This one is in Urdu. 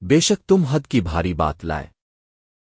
بے شک تم حد کی بھاری بات لائے۔